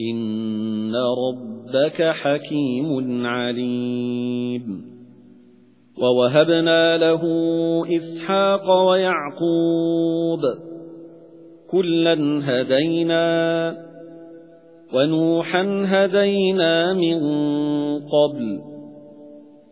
إِنَّ رَبَّكَ حَكِيمٌ عَلِيمٌ وَوَهَبْنَا لَهُ إِسْحَاقَ وَيَعْقُوبَ كُلًّا هَدَيْنَا وَنُوحًا هَدَيْنَا مِن قَبْلُ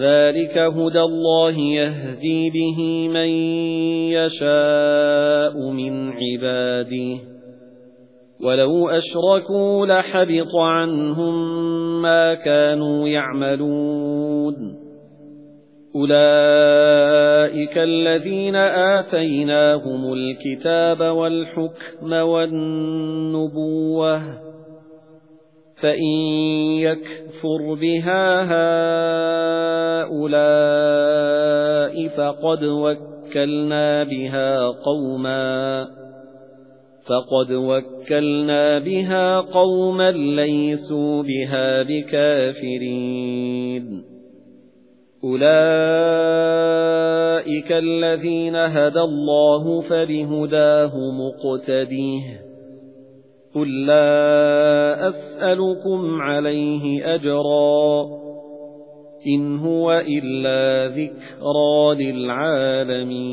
ذَلِكَ هُدَى اللَّهِ يَهْدِي بِهِ مَن يَشَاءُ مِنْ عِبَادِهِ وَلَوْ أَشْرَكُوا لَحَبِطَ عَنْهُم مَّا كَانُوا يَعْمَلُونَ أُولَئِكَ الَّذِينَ آتَيْنَاهُمُ الْكِتَابَ وَالْحُكْمَ وَالنُّبُوَّةَ فَإِن يَكْفُرْ بِهَا هَؤُلَاءِ فَقَدْ وَكَّلْنَا بِهَا قَوْمًا فَقَدْ وَكَّلْنَا بِهَا قَوْمًا لَّيْسُوا بِهَا بِكَافِرِينَ أُولَئِكَ الَّذِينَ هَدَى اللَّهُ فَبِهُدَاهُ مُقْتَدِهِ قُل لَّا أَسْأَلُكُمْ عَلَيْهِ أَجْرًا إِنْ هُوَ إِلَّا ذِكْرَى لِلْعَالَمِينَ